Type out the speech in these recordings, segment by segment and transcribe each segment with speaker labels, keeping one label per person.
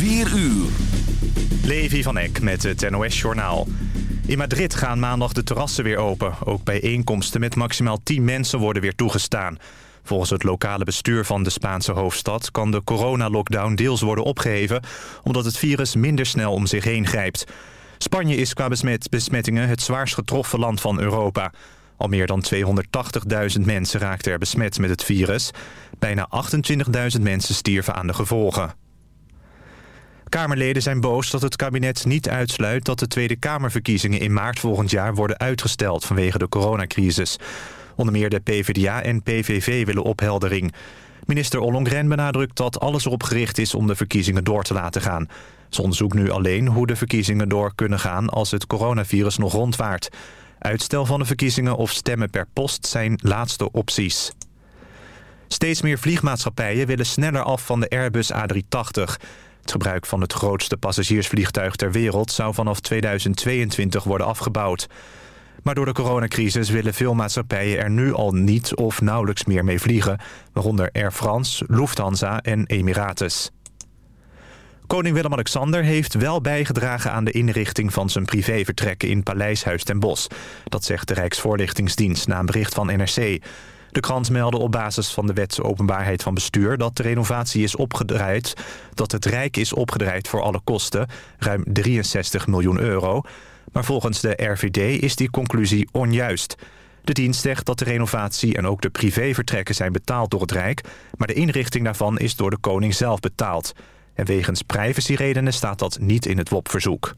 Speaker 1: 4 uur.
Speaker 2: Levi van Eck met het NOS-journaal. In Madrid gaan maandag de terrassen weer open. Ook bijeenkomsten met maximaal 10 mensen worden weer toegestaan. Volgens het lokale bestuur van de Spaanse hoofdstad... kan de coronalockdown deels worden opgeheven... omdat het virus minder snel om zich heen grijpt. Spanje is qua besmettingen het zwaarst getroffen land van Europa. Al meer dan 280.000 mensen raakten er besmet met het virus. Bijna 28.000 mensen stierven aan de gevolgen. Kamerleden zijn boos dat het kabinet niet uitsluit... dat de Tweede Kamerverkiezingen in maart volgend jaar worden uitgesteld... vanwege de coronacrisis. Onder meer de PvdA en PVV willen opheldering. Minister Ollongren benadrukt dat alles erop gericht is... om de verkiezingen door te laten gaan. Ze onderzoekt nu alleen hoe de verkiezingen door kunnen gaan... als het coronavirus nog rondwaart. Uitstel van de verkiezingen of stemmen per post zijn laatste opties. Steeds meer vliegmaatschappijen willen sneller af van de Airbus A380. Het gebruik van het grootste passagiersvliegtuig ter wereld... zou vanaf 2022 worden afgebouwd. Maar door de coronacrisis willen veel maatschappijen er nu al niet of nauwelijks meer mee vliegen. Waaronder Air France, Lufthansa en Emirates. Koning Willem-Alexander heeft wel bijgedragen aan de inrichting van zijn privévertrekken in Paleishuis ten Bosch. Dat zegt de Rijksvoorlichtingsdienst na een bericht van NRC. De krant meldde op basis van de wet openbaarheid van bestuur... dat de renovatie is opgedraaid, dat het Rijk is opgedraaid voor alle kosten... ruim 63 miljoen euro. Maar volgens de RVD is die conclusie onjuist. De dienst zegt dat de renovatie en ook de privévertrekken zijn betaald door het Rijk... maar de inrichting daarvan is door de koning zelf betaald. En wegens privacyredenen staat dat niet in het WOP-verzoek.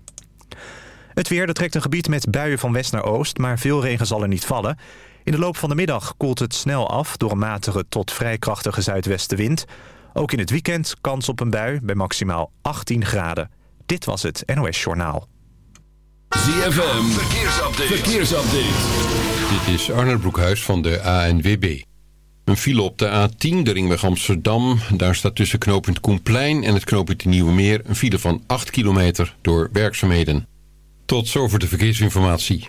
Speaker 2: Het weer, dat trekt een gebied met buien van west naar oost... maar veel regen zal er niet vallen... In de loop van de middag koelt het snel af door een matige tot vrij krachtige zuidwestenwind. Ook in het weekend kans op een bui bij maximaal 18 graden. Dit was het NOS Journaal.
Speaker 1: ZFM, verkeersupdate. verkeersupdate.
Speaker 3: Dit is Arnold Broekhuis van de ANWB. Een file op de A10, de ringweg Amsterdam. Daar staat tussen knooppunt Koenplein en het knooppunt Nieuwe Meer... een file van 8 kilometer door werkzaamheden. Tot zover de verkeersinformatie.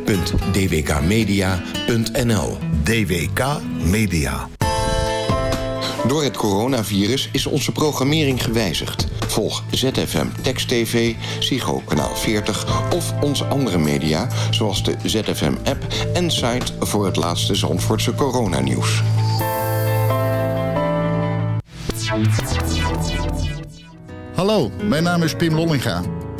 Speaker 4: www.dwkmedia.nl
Speaker 5: DWK Media.
Speaker 4: Door het coronavirus is onze programmering gewijzigd. Volg ZFM Text TV, Psycho Kanaal 40 of onze andere media... zoals de ZFM-app en site voor het laatste Zandvoortse coronanieuws.
Speaker 6: Hallo, mijn naam is Pim Lollinga.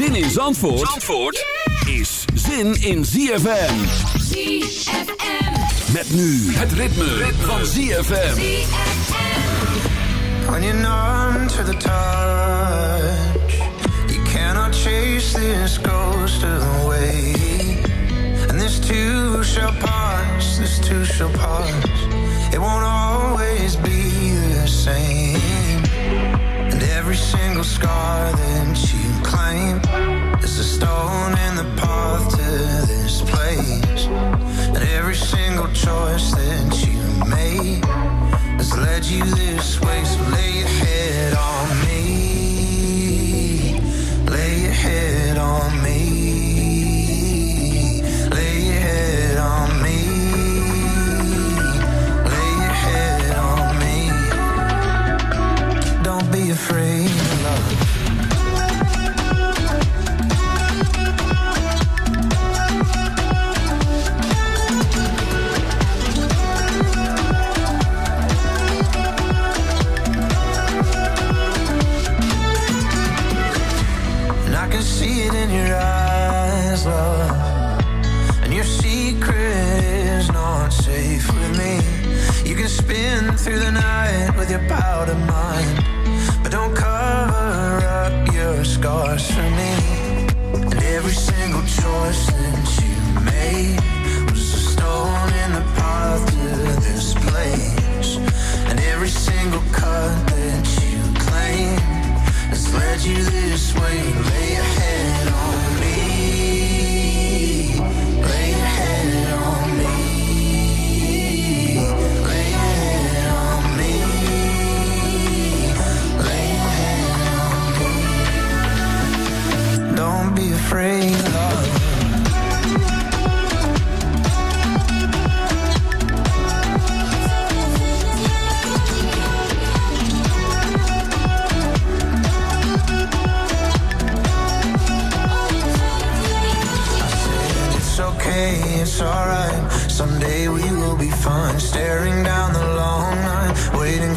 Speaker 1: Zin in Zandvoort, Zandvoort is zin in ZFM.
Speaker 7: ZFM.
Speaker 1: Met nu het ritme, van ZFM.
Speaker 8: When you're numb to the touch, you cannot chase this ghost away. And this too shall pass, this too shall pass. It won't always be the same. Every single scar that you claim is a stone in the path to this place. And every single choice that you made has led you this way. So lay your head on me. Lay your head on me. Through the night with your powder mind. Don't cover up your scars for me. And every single choice that you made was a stone in the path to this place. And every single cut that you claim has led you this way. Lay your head on free love. it's alright. Someday we will be fine. Staring down the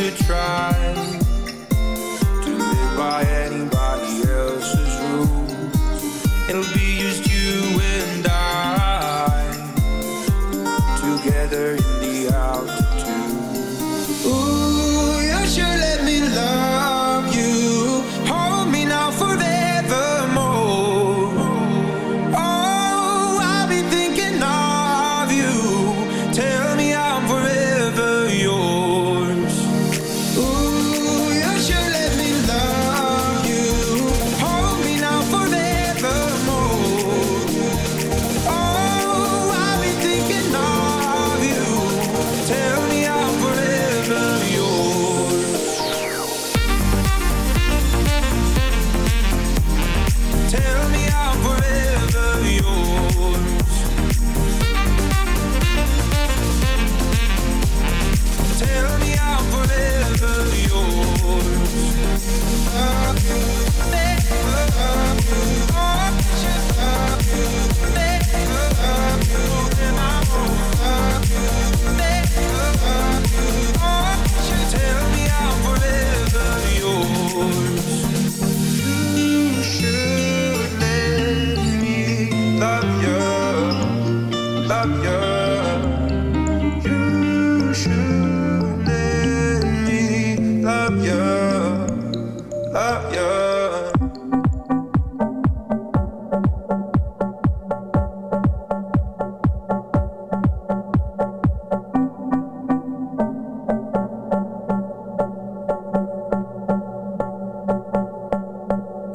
Speaker 9: to try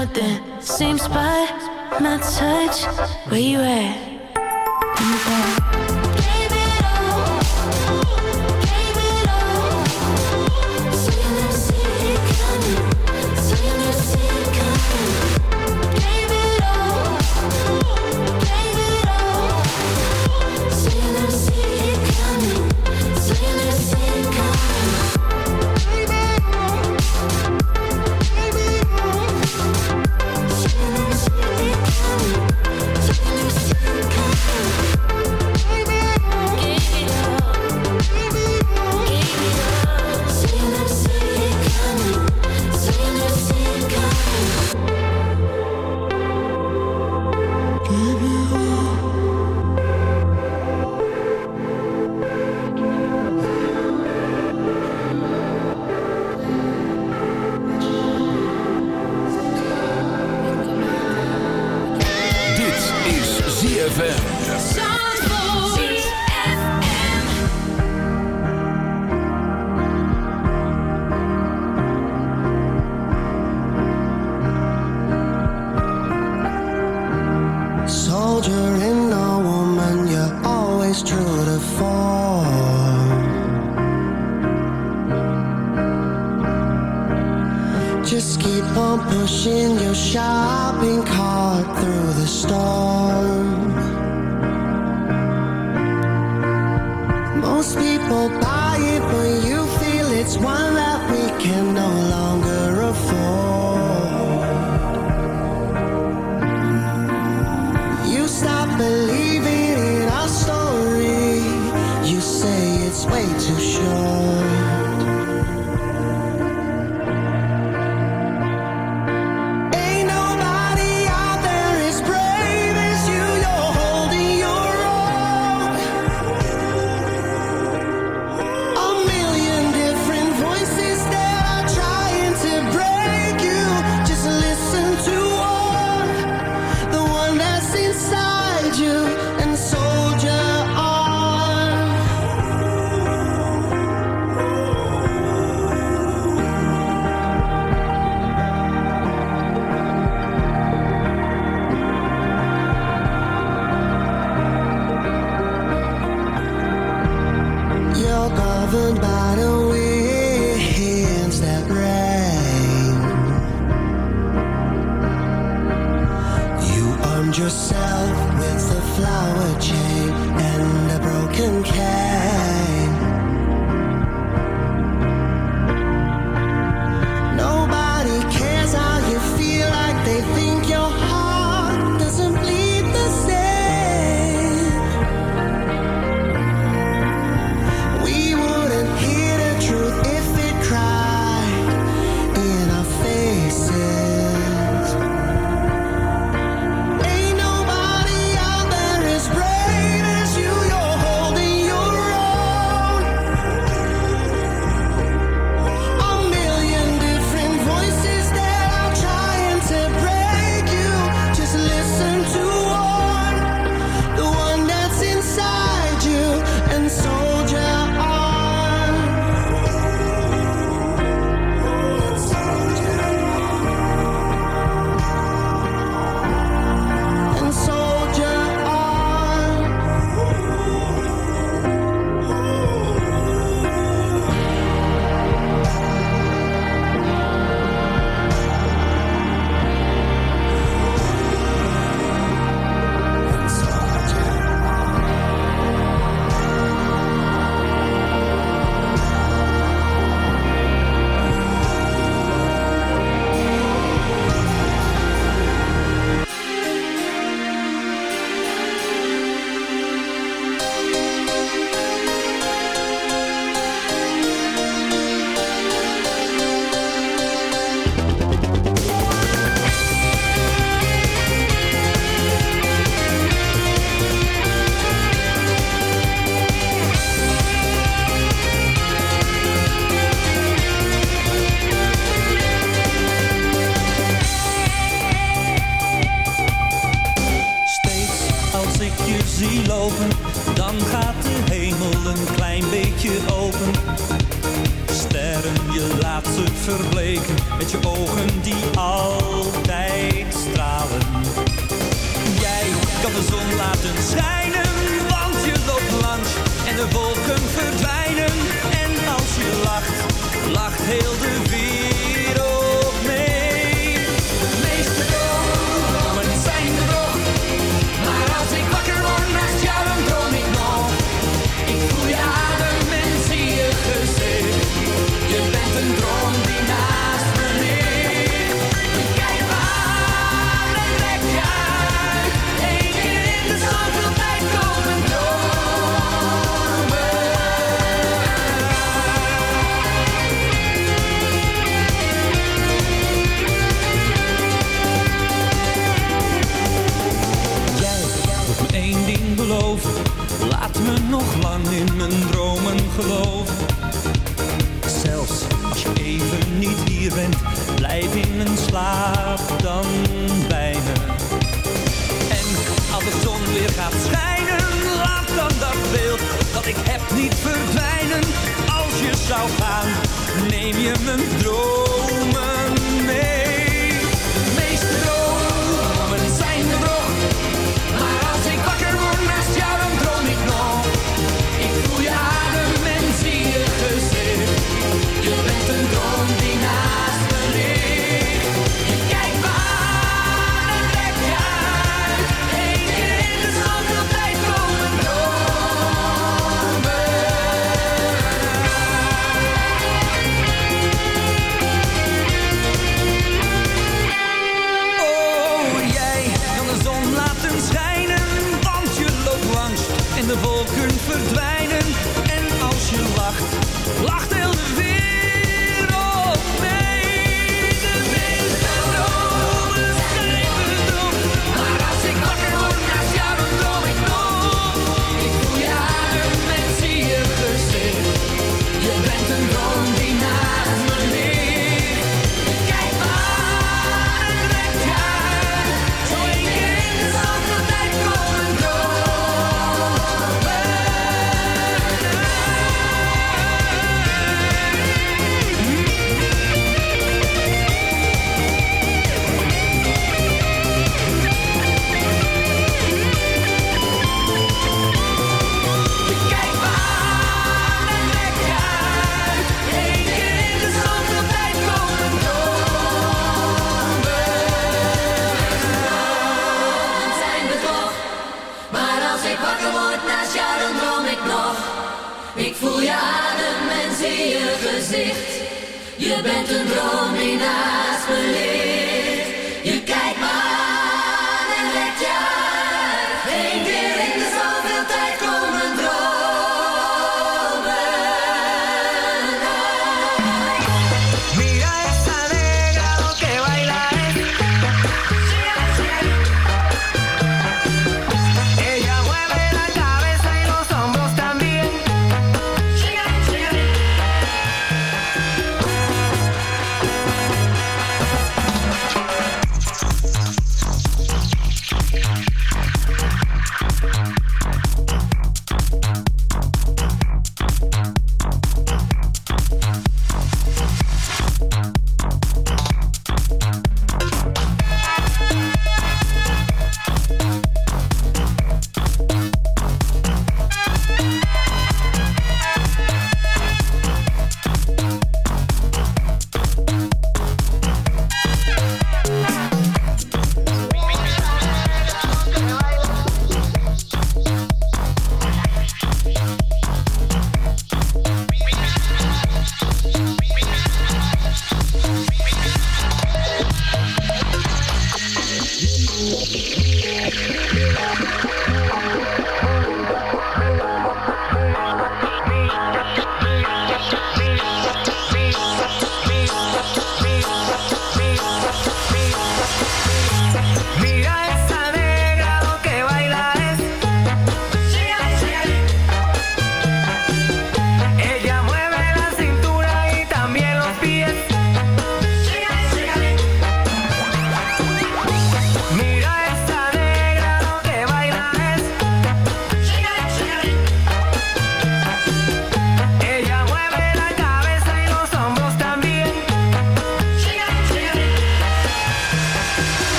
Speaker 1: out. Same spot, my touch. Where you at?
Speaker 10: Most people buy it, but you feel it's one that we can no longer afford.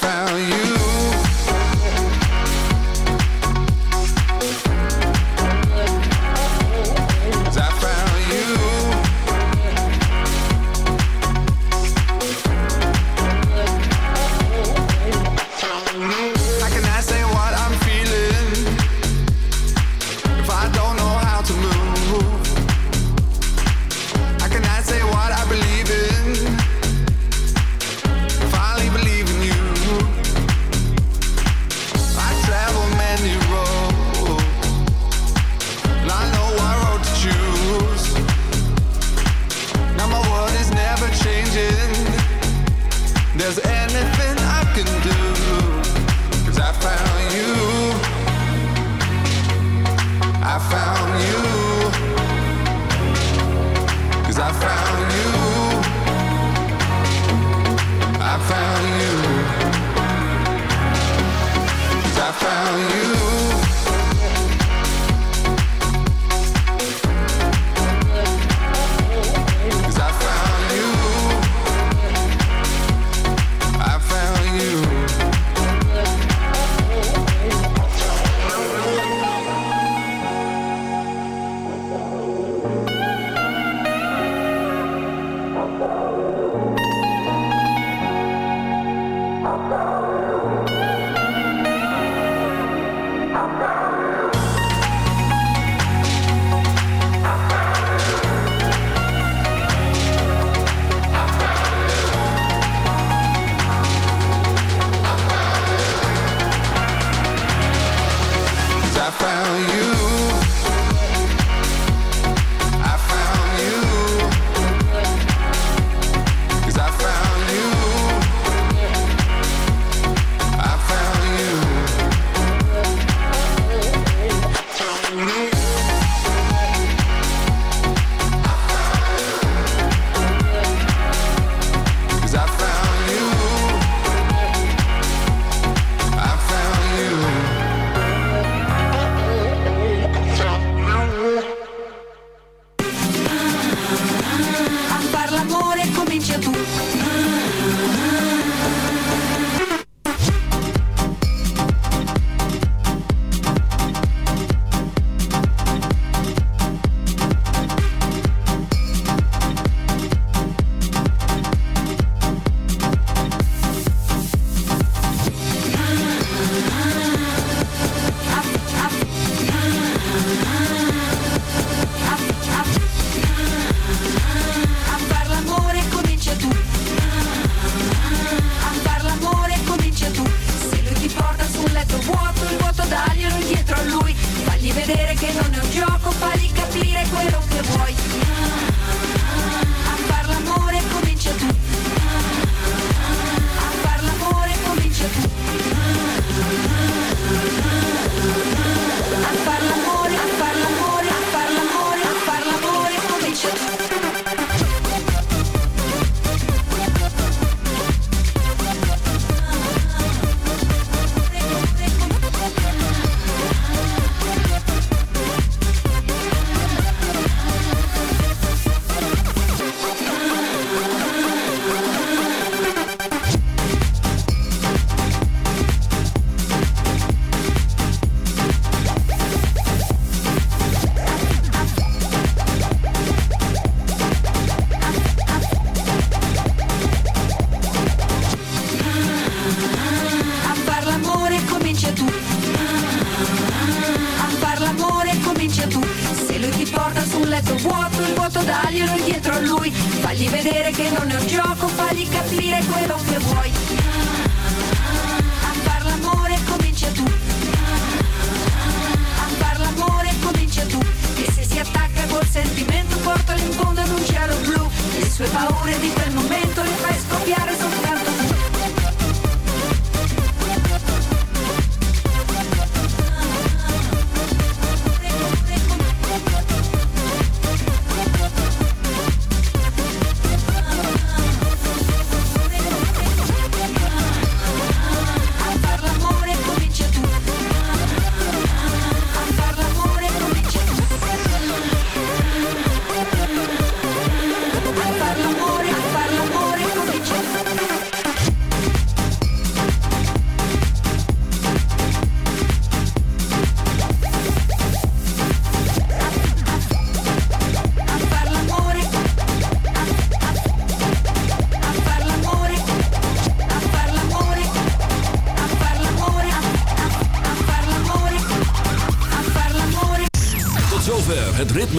Speaker 9: Found